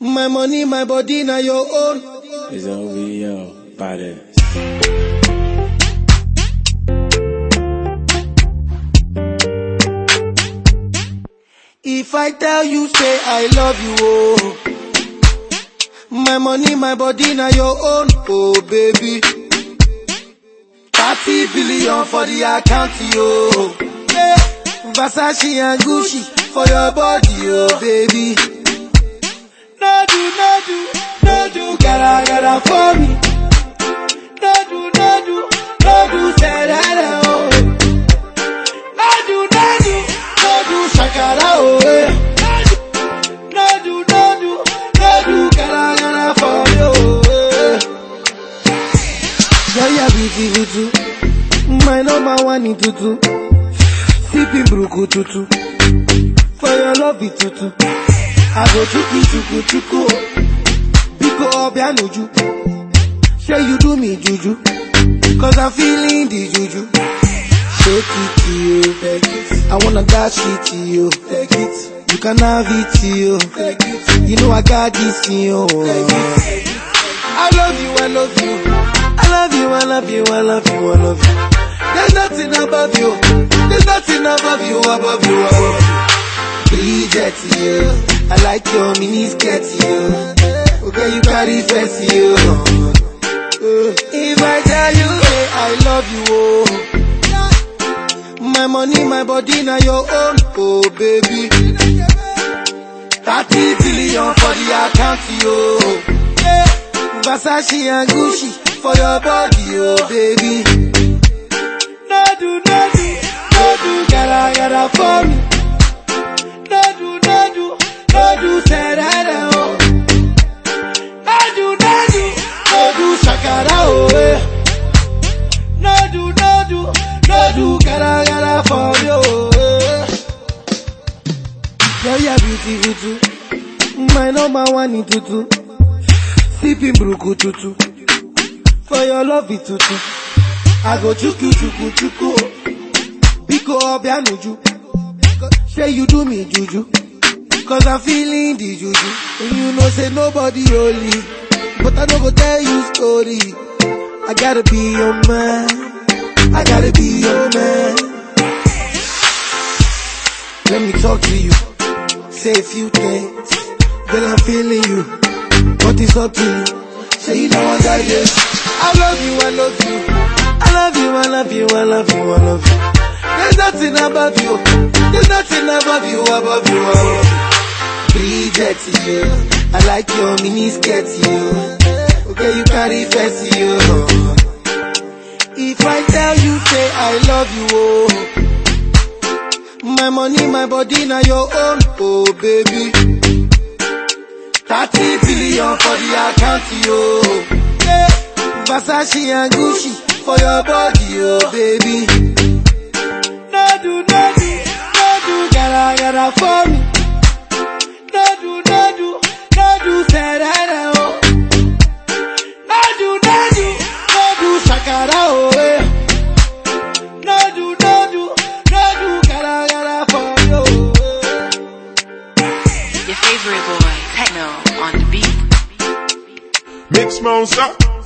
My money, my body, now your own. It's OVO, badass. If I tell you, say I love you, oh. My money, my body, now your own, oh baby. 30 billion for the account, yo. Yeah. Versace and Gucci for your body, oh baby. No do, gotta, gotta for me. No do, no do, no do, that, oh. No do, no do, no do, shakara, eh. No do, no do, no do, gotta, gotta for oh. Yeah, yeah, beautiful too. My number one in tutu. Sipping bruku tutu. For your love it tutu. I go chuku chuku chuku. Biko obianuju. Say you do me juju. Cause I'm feeling the juju. Shake it to you. I wanna dash it to you. Take it. You can have it to you. Take it. You know I got this in you. I love you, I love you. I love you, I love you, I love you, I love you. There's nothing above you. There's nothing above you, above you, above you. Bridget, you. I like your mini skirt, you. Okay, you carry fancy, you. If I tell you, hey, I love you, oh. My money, my body, now your own, oh baby. 30 billion for the account, yo. Yeah. Versace and Gucci for your body, oh baby. No do, no do, no do, gotta, gotta for me. No do, no do, no do, say that, no do, gotta, gotta for you, oh, eh. Yeah, yeah, beautiful too. My number one tutu. Sipping bruku tutu. For your love tutu. I go chuku chuku chuku. Biko obianuju. Say you do me juju. Cause I'm feeling the juju. And you know say nobody holy. But I don't go tell you story. I gotta be your man. I gotta be your man. Let me talk to you. Say a few things. Girl, I'm feeling you. But it's up to you. Say you know I got this. I love you, I love you. I love you, I love you, I love you, I love you. There's nothing above you. There's nothing above you, above you, above you. Bridget, you. I like your mini skirt, you. Okay, you carry fancy, you. If I tell you, say I love you, oh. My money, my body, now your own, oh baby. 30 billion for the account, yo. Yeah. Versace and Gucci for your body, oh baby. No do, no do, no do, gotta, gotta for Your favorite boy, Tekno, on the beat. Mix monster.